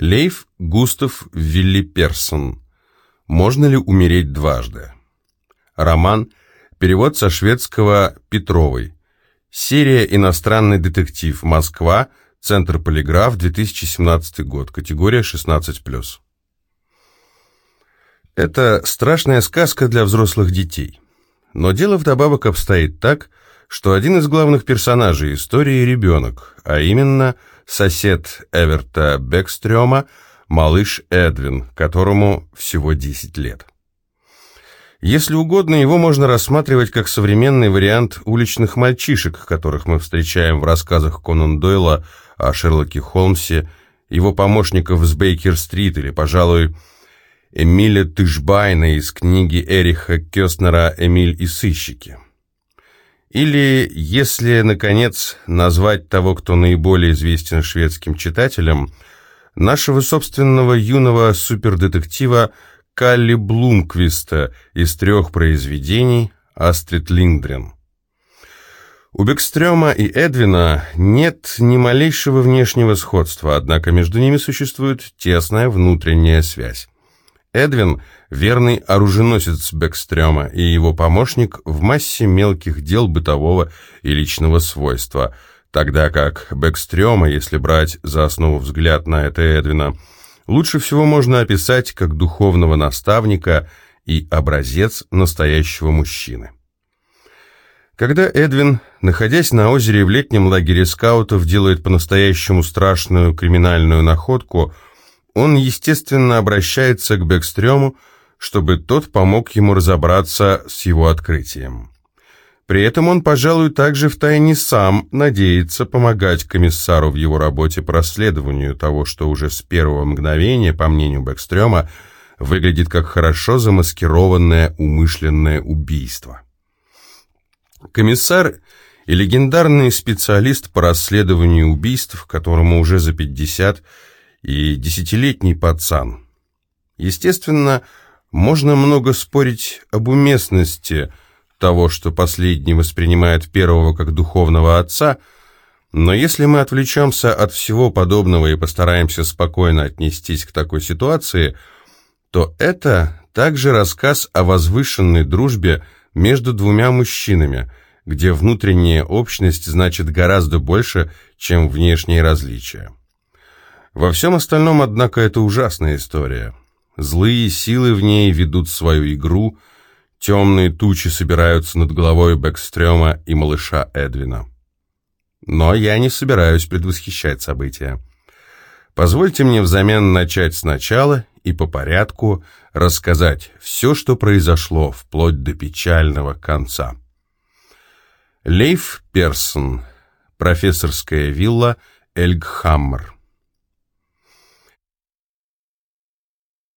Лейф Густав Вилли Персон. «Можно ли умереть дважды?» Роман. Перевод со шведского Петровой. Серия «Иностранный детектив. Москва. Центр Полиграф. 2017 год. Категория 16+.» Это страшная сказка для взрослых детей. Но дело вдобавок обстоит так, что один из главных персонажей истории – ребенок, а именно сосед Эверта Бекстрёма, малыш Эдвин, которому всего 10 лет. Если угодно, его можно рассматривать как современный вариант уличных мальчишек, которых мы встречаем в рассказах Конан Дойла о Шерлоке Холмсе, его помощников с Бейкер-стрит или, пожалуй, Эмиля Тышбайна из книги Эриха Кёстнера «Эмиль и сыщики». Или, если, наконец, назвать того, кто наиболее известен шведским читателям, нашего собственного юного супердетектива Калли Блумквиста из трех произведений «Астрид Лингдрен». У Бекстрёма и Эдвина нет ни малейшего внешнего сходства, однако между ними существует тесная внутренняя связь. Эдвин – верный оруженосец Бекстрема и его помощник в массе мелких дел бытового и личного свойства, тогда как Бекстрема, если брать за основу взгляд на это Эдвина, лучше всего можно описать как духовного наставника и образец настоящего мужчины. Когда Эдвин, находясь на озере в летнем лагере скаутов, делает по-настоящему страшную криминальную находку – он, естественно, обращается к Бекстрему, чтобы тот помог ему разобраться с его открытием. При этом он, пожалуй, также втайне сам надеется помогать комиссару в его работе по расследованию того, что уже с первого мгновения, по мнению Бэкстрёма, выглядит как хорошо замаскированное умышленное убийство. Комиссар и легендарный специалист по расследованию убийств, которому уже за 50 и десятилетний пацан. Естественно, можно много спорить об уместности того, что последний воспринимает первого как духовного отца, но если мы отвлечемся от всего подобного и постараемся спокойно отнестись к такой ситуации, то это также рассказ о возвышенной дружбе между двумя мужчинами, где внутренняя общность значит гораздо больше, чем внешние различия. Во всем остальном, однако, это ужасная история. Злые силы в ней ведут свою игру, темные тучи собираются над головой Бэкстрёма и малыша Эдвина. Но я не собираюсь предвосхищать события. Позвольте мне взамен начать сначала и по порядку рассказать все, что произошло, вплоть до печального конца. Лейф Персон, профессорская вилла Эльгхаммер.